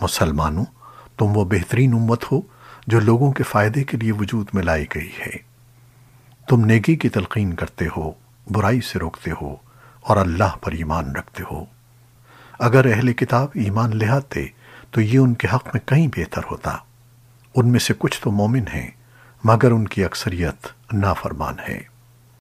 مسلمانوں، تم وہ بہترین امت ہو جو لوگوں کے فائدے کے لیے وجود میں لائی گئی ہے۔ تم نیکی کی تلقین کرتے ہو، برائی سے روکتے ہو اور اللہ پر ایمان رکھتے ہو۔ اگر اہل کتاب ایمان لے آتے تو یہ ان کے حق میں کہیں بہتر ہوتا۔ ان میں سے کچھ تو مومن ہیں، مگر ان کی اکثریت نافرمان ہے